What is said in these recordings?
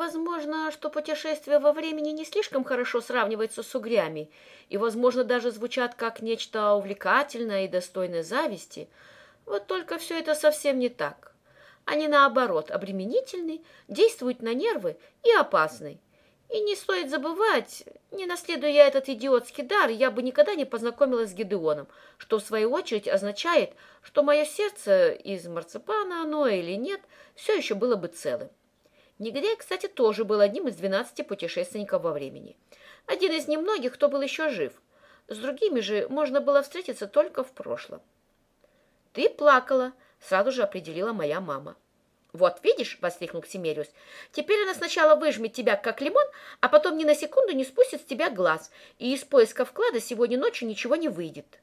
возможно, что путешествие во времени не слишком хорошо сравнивается с угрями, и, возможно, даже звучат как нечто увлекательное и достойное зависти. Вот только все это совсем не так. Они, наоборот, обременительны, действуют на нервы и опасны. И не стоит забывать, не наследуя я этот идиотский дар, я бы никогда не познакомилась с Гедеоном, что в свою очередь означает, что мое сердце из марципана оно или нет, все еще было бы целым. Нигде, кстати, тоже был одним из двенадцати путешественников во времени. Один из немногих, кто был еще жив. С другими же можно было встретиться только в прошлом. «Ты плакала», — сразу же определила моя мама. «Вот, видишь», — воскликнул Ксимериус, «теперь она сначала выжмет тебя, как лимон, а потом ни на секунду не спустит с тебя глаз, и из поиска вклада сегодня ночью ничего не выйдет».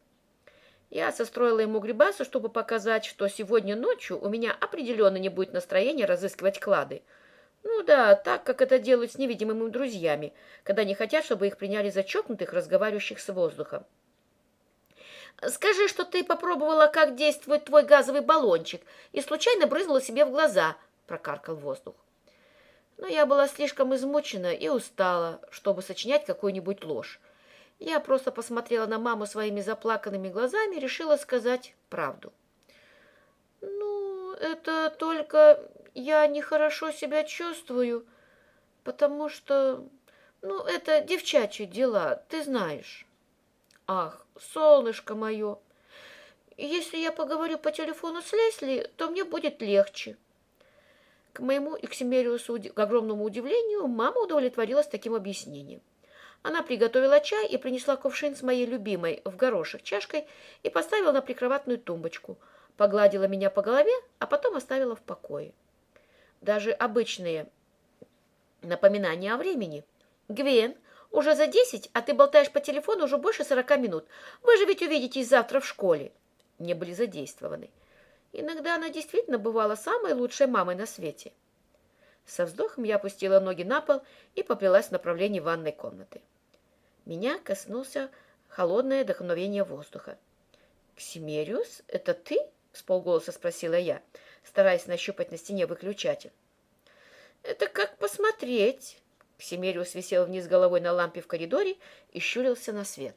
Я состроила ему грибасу, чтобы показать, что сегодня ночью у меня определенно не будет настроения разыскивать клады. Ну да, так, как это делают с невидимыми друзьями, когда не хотят, чтобы их приняли за чокнутых, разговаривающих с воздухом. Скажи, что ты попробовала, как действует твой газовый баллончик, и случайно брызнула себе в глаза, прокаркал воздух. Но я была слишком измучена и устала, чтобы сочинять какую-нибудь ложь. Я просто посмотрела на маму своими заплаканными глазами и решила сказать правду. «Ну, это только я нехорошо себя чувствую, потому что, ну, это девчачьи дела, ты знаешь». Ах, солнышко мое, если я поговорю по телефону с Лесли, то мне будет легче. К моему и к Семериусу к огромному удивлению, мама удовлетворилась таким объяснением. Она приготовила чай и принесла кувшин с моей любимой в горошек чашкой и поставила на прикроватную тумбочку, погладила меня по голове, а потом оставила в покое. Даже обычные напоминания о времени. «Гвен, уже за десять, а ты болтаешь по телефону уже больше сорока минут. Вы же ведь увидитесь завтра в школе. Не были задействованы. Иногда она действительно бывала самой лучшей мамой на свете. Со вздохом я опустила ноги на пол и поплелась в направлении ванной комнаты. Меня коснулся холодное вдохновение воздуха. «Ксимериус, это ты?» — с полголоса спросила я, стараясь нащупать на стене выключатель. «Это как посмотреть», Ксимериус висел вниз головой на лампе в коридоре и щурился на свет.